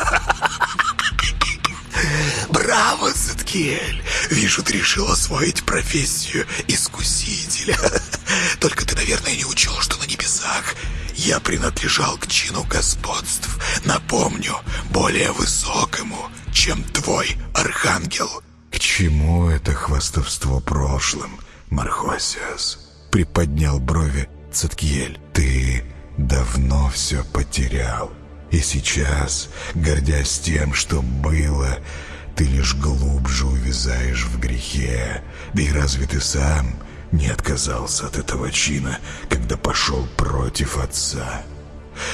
«Браво, Заткиэль! Вижу, ты решил освоить профессию искусителя. [LAUGHS] Только ты, наверное, не учел, что на небесах я принадлежал к чину господств. Напомню, более высокому, чем твой архангел. К чему это хвастовство прошлым, Мархосиас? Приподнял брови Циткиель. Ты давно все потерял. И сейчас, гордясь тем, что было, ты лишь глубже увязаешь в грехе. Да и разве ты сам не отказался от этого чина, когда пошел против отца?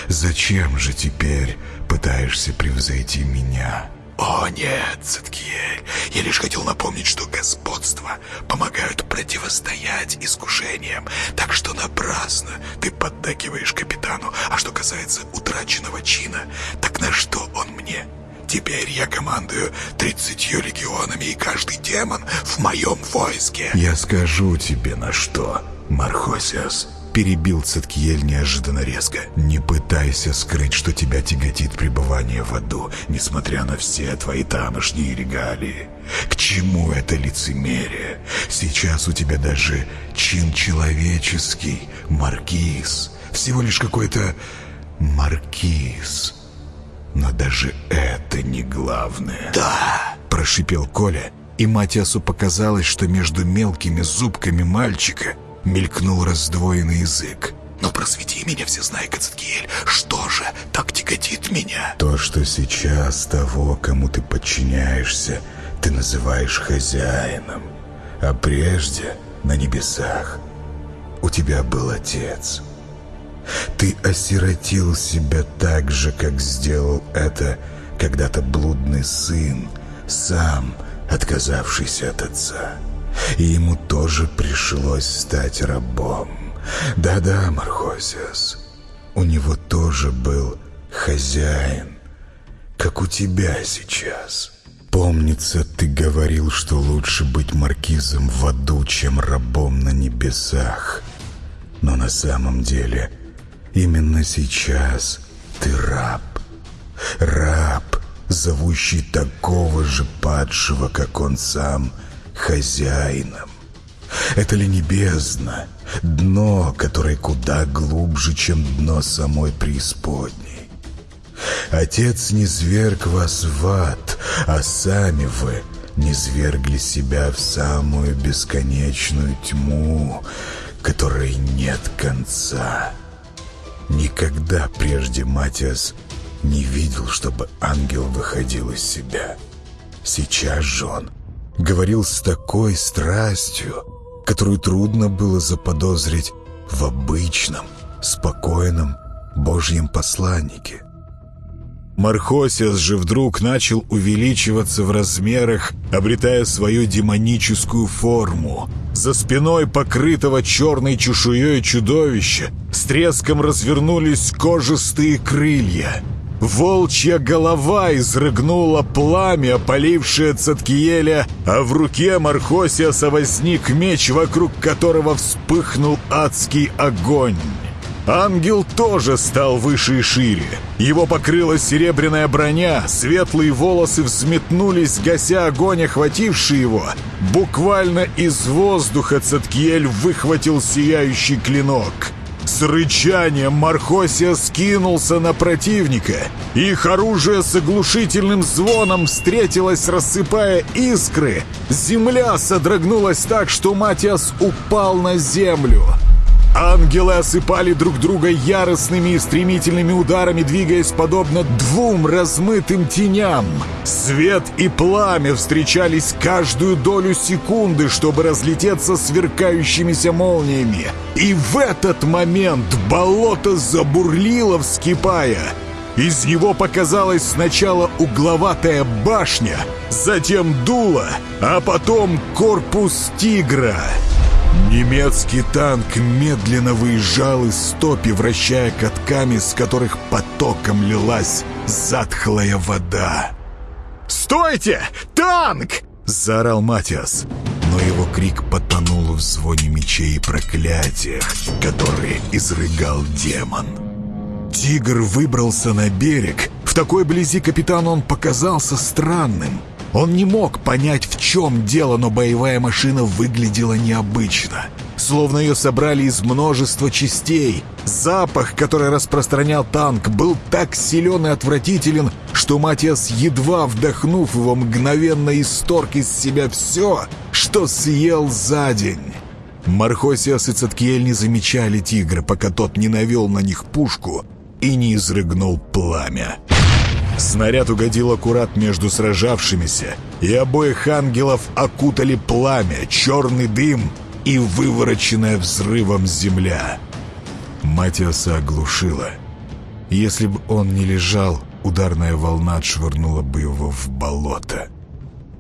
Зачем же теперь пытаешься превзойти меня?» «О нет, Циткиель, я лишь хотел напомнить, что господства помогают противостоять искушениям, так что напрасно ты поддакиваешь капитану. А что касается утраченного чина, так на что он мне? Теперь я командую тридцатью легионами, и каждый демон в моем войске». «Я скажу тебе на что, Мархосиас». Перебил Циткиель неожиданно резко. «Не пытайся скрыть, что тебя тяготит пребывание в аду, несмотря на все твои тамошние регалии. К чему это лицемерие? Сейчас у тебя даже чин человеческий, маркиз. Всего лишь какой-то маркиз. Но даже это не главное». «Да!» – прошипел Коля, и Матиасу показалось, что между мелкими зубками мальчика – мелькнул раздвоенный язык. «Но просвети меня, всезнайка Циткиель, что же так тяготит меня?» «То, что сейчас того, кому ты подчиняешься, ты называешь хозяином, а прежде на небесах у тебя был отец. Ты осиротил себя так же, как сделал это когда-то блудный сын, сам отказавшийся от отца» и ему тоже пришлось стать рабом. Да-да, Мархозиас, у него тоже был хозяин, как у тебя сейчас. Помнится, ты говорил, что лучше быть маркизом в аду, чем рабом на небесах. Но на самом деле, именно сейчас ты раб. Раб, зовущий такого же падшего, как он сам, хозяином. Это ли не бездна, дно, которое куда глубже, чем дно самой преисподней? Отец не зверг вас в ад, а сами вы не звергли себя в самую бесконечную тьму, которой нет конца. Никогда прежде Матиас не видел, чтобы ангел выходил из себя. Сейчас же он говорил с такой страстью, которую трудно было заподозрить в обычном, спокойном Божьем посланнике. Мархосиас же вдруг начал увеличиваться в размерах, обретая свою демоническую форму. За спиной покрытого черной чешуей чудовища с треском развернулись кожистые крылья — Волчья голова изрыгнула пламя, полившее Цаткиеля, а в руке Мархосиаса возник меч, вокруг которого вспыхнул адский огонь. Ангел тоже стал выше и шире. Его покрыла серебряная броня, светлые волосы взметнулись, гася огонь, охвативший его. Буквально из воздуха Цаткиель выхватил сияющий клинок. С рычанием Мархосия скинулся на противника. Их оружие с оглушительным звоном встретилось, рассыпая искры. Земля содрогнулась так, что Матиас упал на землю. Ангелы осыпали друг друга яростными и стремительными ударами, двигаясь подобно двум размытым теням. Свет и пламя встречались каждую долю секунды, чтобы разлететься сверкающимися молниями. И в этот момент болото забурлило, вскипая. Из него показалась сначала угловатая башня, затем дуло, а потом корпус тигра. Немецкий танк медленно выезжал из стопи, вращая катками, с которых потоком лилась затхлая вода. «Стойте! Танк!» — заорал Матиас. Но его крик потонул в звоне мечей и проклятиях, которые изрыгал демон. Тигр выбрался на берег. В такой близи капитан он показался странным — он не мог понять, в чем дело, но боевая машина выглядела необычно. словно ее собрали из множества частей. Запах, который распространял танк, был так силен и отвратителен, что Матиас, едва вдохнув его, мгновенно исторг из себя все, что съел за день. Мархосиас и Цаткиэль не замечали тигра, пока тот не навел на них пушку и не изрыгнул пламя. Снаряд угодил аккурат между сражавшимися, и обоих ангелов окутали пламя, черный дым и вывороченная взрывом земля. Матиаса оглушила. Если бы он не лежал, ударная волна отшвырнула бы его в болото.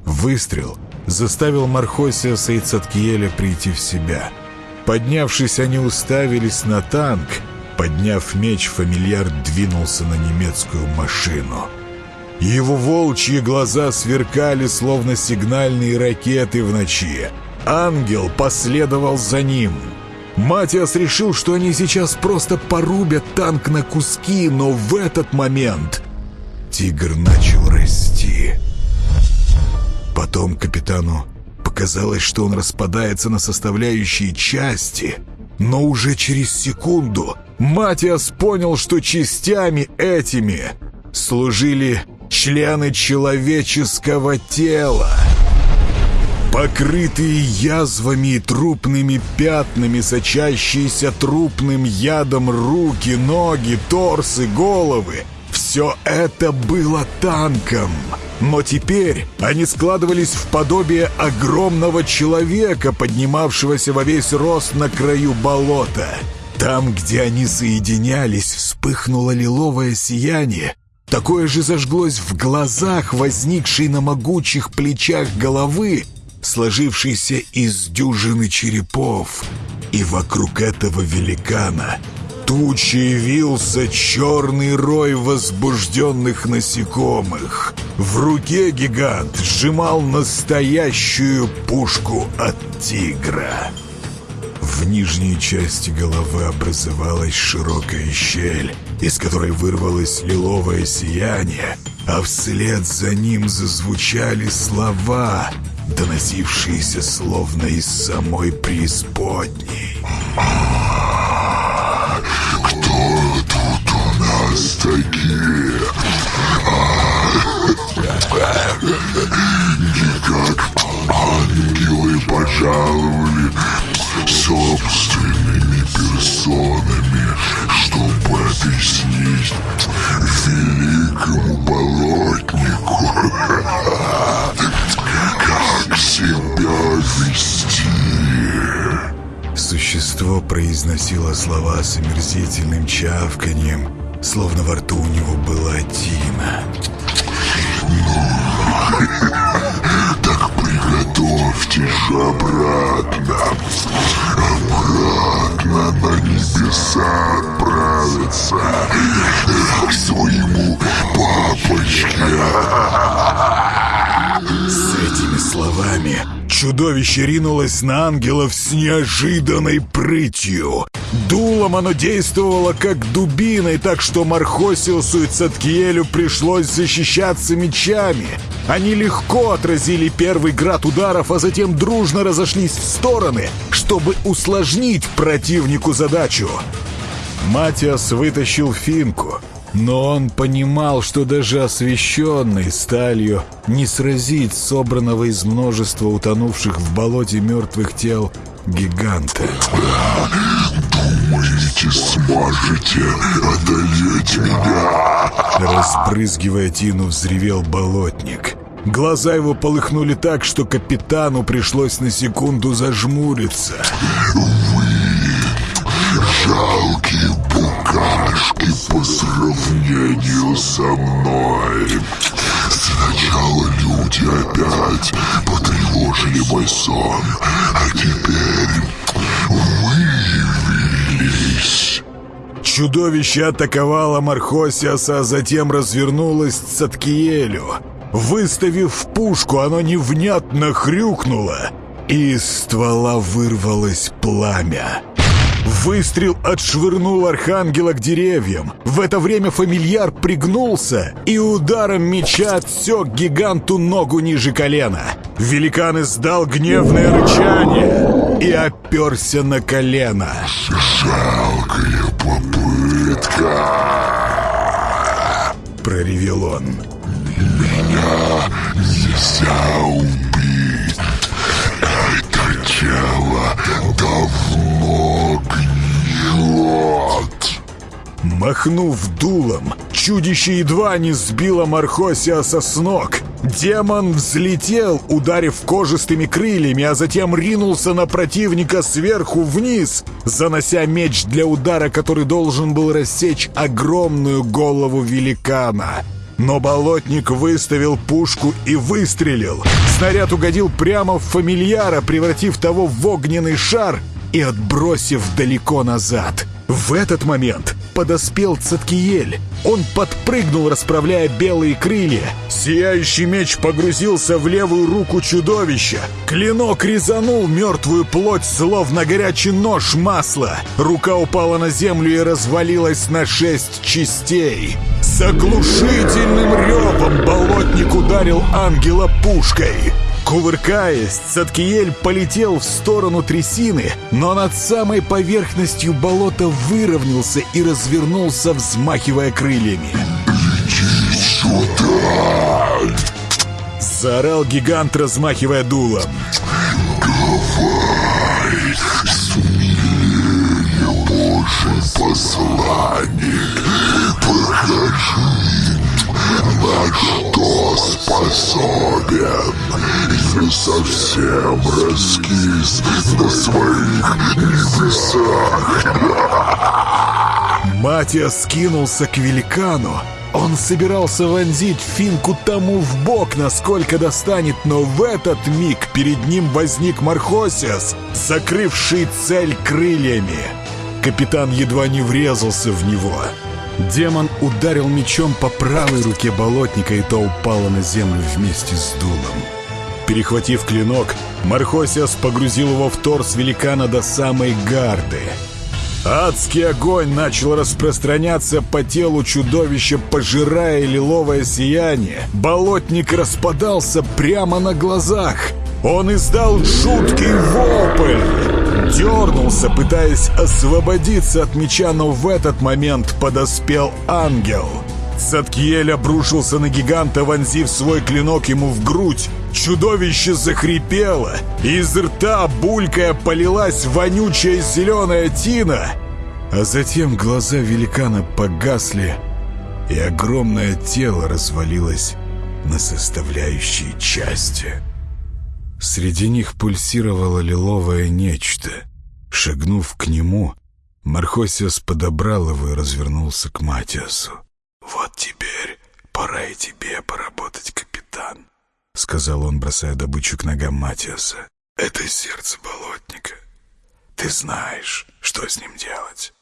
Выстрел заставил Мархосиаса и Цаткиеля прийти в себя. Поднявшись, они уставились на танк. Подняв меч, фамильяр двинулся на немецкую машину. Его волчьи глаза сверкали, словно сигнальные ракеты в ночи. Ангел последовал за ним. Матиас решил, что они сейчас просто порубят танк на куски, но в этот момент тигр начал расти. Потом капитану показалось, что он распадается на составляющие части, но уже через секунду Матиас понял, что частями этими служили члены человеческого тела. Покрытые язвами и трупными пятнами, сочащиеся трупным ядом руки, ноги, торсы, головы — все это было танком. Но теперь они складывались в подобие огромного человека, поднимавшегося во весь рост на краю болота. Там, где они соединялись, вспыхнуло лиловое сияние. Такое же зажглось в глазах, возникшей на могучих плечах головы, сложившейся из дюжины черепов. И вокруг этого великана тучей вился черный рой возбужденных насекомых. В руке гигант сжимал настоящую пушку от тигра. В нижней части головы образовалась широкая щель, из которой вырвалось лиловое сияние, а вслед за ним зазвучали слова, доносившиеся словно из самой преисподней. нас такие. Никак ангелы пожаловали собственными персонами, чтобы объяснить великому болотнику, как себя вести. Существо произносило слова с омерзительным чавканьем, словно во рту у него была тина. [LAUGHS] Так приготовьте же обратно. Обратно на небеса отправиться. К своему папочке. С этими словами чудовище ринулось на ангелов с неожиданной прытью. Дулом оно действовало как дубиной, так что Мархосиусу и Цаткиелю пришлось защищаться мечами. Они легко отразили первый град ударов, а затем дружно разошлись в стороны, чтобы усложнить противнику задачу. Матиас вытащил финку, но он понимал, что даже освещенный сталью не сразит собранного из множества утонувших в болоте мертвых тел гиганта. Думаете, сможете одолеть меня? Разбрызгивая тину, взревел болотник. Глаза его полыхнули так, что капитану пришлось на секунду зажмуриться. Жалкие букашки по сравнению со мной. Сначала люди опять потревожили мой сон, а теперь выявились. Чудовище атаковало Мархосиаса, а затем развернулось к Цаткиелю. Выставив пушку, оно невнятно хрюкнуло, и из ствола вырвалось пламя. Выстрел отшвырнул архангела к деревьям. В это время фамильяр пригнулся и ударом меча отсек гиганту ногу ниже колена. Великан издал гневное рычание и оперся на колено. Жалкая попытка. Проревел он. Меня нельзя убить. Это тело давно гниет. Махнув дулом, чудище едва не сбило Мархосиаса с ног. Демон взлетел, ударив кожистыми крыльями, а затем ринулся на противника сверху вниз, занося меч для удара, который должен был рассечь огромную голову великана. Но болотник выставил пушку и выстрелил. Снаряд угодил прямо в фамильяра, превратив того в огненный шар и отбросив далеко назад. В этот момент подоспел Цаткиель. Он подпрыгнул, расправляя белые крылья. Сияющий меч погрузился в левую руку чудовища. Клинок резанул мертвую плоть, словно горячий нож масла. Рука упала на землю и развалилась на шесть частей. С оглушительным ревом болотник ударил ангела пушкой. Кувыркаясь, Цаткиель полетел в сторону трясины, но над самой поверхностью болота выровнялся и развернулся, взмахивая крыльями. Иди сюда. Заорал гигант, размахивая дулом. Божий посланник, покажи, на что способен. Я совсем раскис на своих небесах. Матиас скинулся к великану. Он собирался вонзить финку тому в бок, насколько достанет, но в этот миг перед ним возник Мархосиас, закрывший цель крыльями. Капитан едва не врезался в него. Демон ударил мечом по правой руке болотника, и то упала на землю вместе с дулом. Перехватив клинок, Мархосиас погрузил его в торс великана до самой гарды. Адский огонь начал распространяться по телу чудовища, пожирая лиловое сияние. Болотник распадался прямо на глазах. Он издал жуткий вопль. Дернулся, пытаясь освободиться от меча, но в этот момент подоспел ангел. Цаткиель обрушился на гиганта, вонзив свой клинок ему в грудь. Чудовище захрипело, из рта булькая полилась вонючая зеленая тина, а затем глаза великана погасли, и огромное тело развалилось на составляющие части. Среди них пульсировало лиловое нечто. Шагнув к нему, Мархосиас подобрал его и развернулся к Матиасу. «Вот теперь пора и тебе поработать, капитан», — сказал он, бросая добычу к ногам Матиаса. «Это сердце болотника. Ты знаешь, что с ним делать».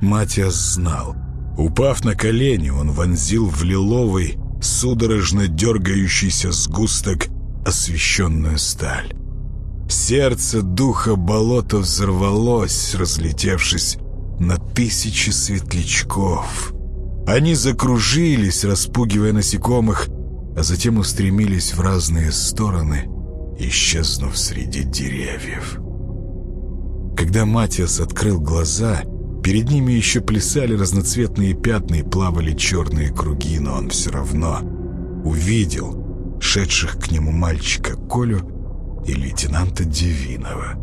Матиас знал. Упав на колени, он вонзил в лиловый, судорожно дергающийся сгусток освещенную сталь. Сердце духа болота взорвалось, разлетевшись на тысячи светлячков. Они закружились, распугивая насекомых, а затем устремились в разные стороны, исчезнув среди деревьев. Когда Матиас открыл глаза, перед ними еще плясали разноцветные пятна и плавали черные круги, но он все равно увидел шедших к нему мальчика Колю и лейтенанта Девинова.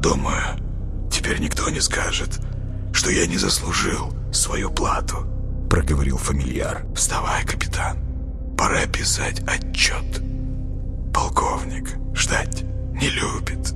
«Думаю, теперь никто не скажет, что я не заслужил свою плату», — проговорил фамильяр. «Вставай, капитан, пора писать отчет. Полковник ждать не любит».